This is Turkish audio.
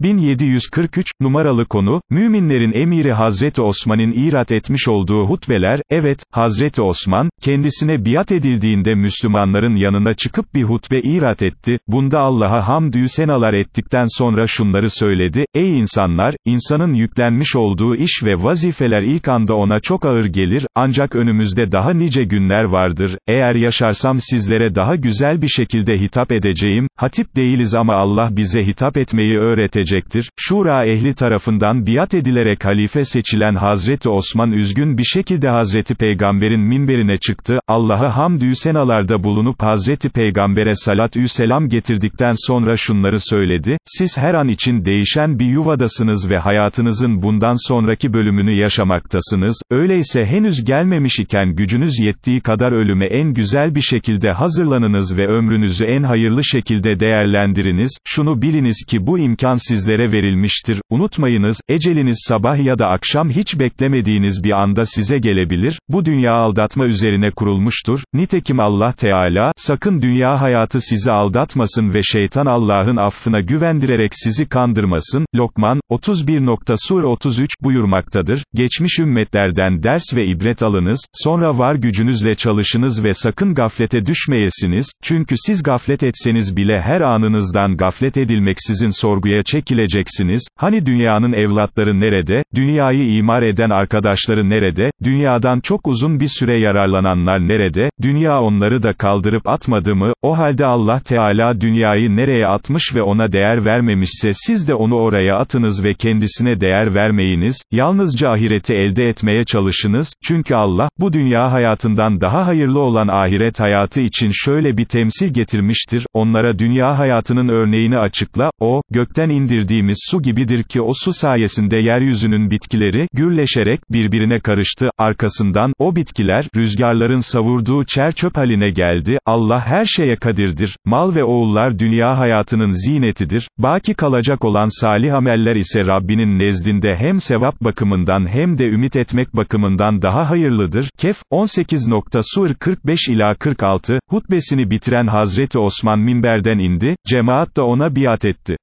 1743, numaralı konu, müminlerin emiri Hazreti Osman'ın irat etmiş olduğu hutbeler, evet, Hazreti Osman, kendisine biat edildiğinde Müslümanların yanına çıkıp bir hutbe irat etti, bunda Allah'a hamdü senalar ettikten sonra şunları söyledi, ey insanlar, insanın yüklenmiş olduğu iş ve vazifeler ilk anda ona çok ağır gelir, ancak önümüzde daha nice günler vardır, eğer yaşarsam sizlere daha güzel bir şekilde hitap edeceğim, hatip değiliz ama Allah bize hitap etmeyi öğretecek, edilecektir. Şura ehli tarafından biat edilerek halife seçilen Hazreti Osman üzgün bir şekilde Hazreti Peygamber'in minberine çıktı, Allah'a hamdü senalarda bulunup Hazreti Peygamber'e salatü selam getirdikten sonra şunları söyledi, siz her an için değişen bir yuvadasınız ve hayatınızın bundan sonraki bölümünü yaşamaktasınız, öyleyse henüz gelmemiş iken gücünüz yettiği kadar ölüme en güzel bir şekilde hazırlanınız ve ömrünüzü en hayırlı şekilde değerlendiriniz, şunu biliniz ki bu imkan sizlere verilmiştir, unutmayınız, eceliniz sabah ya da akşam hiç beklemediğiniz bir anda size gelebilir, bu dünya aldatma üzerine kurulmuştur, nitekim Allah Teala, sakın dünya hayatı sizi aldatmasın ve şeytan Allah'ın affına güvendirerek sizi kandırmasın, Lokman, 31. Sur 33 buyurmaktadır, geçmiş ümmetlerden ders ve ibret alınız, sonra var gücünüzle çalışınız ve sakın gaflete düşmeyesiniz, çünkü siz gaflet etseniz bile her anınızdan gaflet edilmeksizin sorguya çek çekileceksiniz, hani dünyanın evlatları nerede, dünyayı imar eden arkadaşları nerede, dünyadan çok uzun bir süre yararlananlar nerede, dünya onları da kaldırıp atmadı mı, o halde Allah Teala dünyayı nereye atmış ve ona değer vermemişse siz de onu oraya atınız ve kendisine değer vermeyiniz, yalnızca ahireti elde etmeye çalışınız, çünkü Allah, bu dünya hayatından daha hayırlı olan ahiret hayatı için şöyle bir temsil getirmiştir, onlara dünya hayatının örneğini açıkla, o, gökten indi indirdiğimiz su gibidir ki o su sayesinde yeryüzünün bitkileri, gürleşerek, birbirine karıştı, arkasından, o bitkiler, rüzgarların savurduğu çer çöp haline geldi, Allah her şeye kadirdir, mal ve oğullar dünya hayatının zinetidir, baki kalacak olan salih ameller ise Rabbinin nezdinde hem sevap bakımından hem de ümit etmek bakımından daha hayırlıdır, Kef, 18. Sur 45 ila 46, hutbesini bitiren Hazreti Osman minberden indi, cemaat da ona biat etti.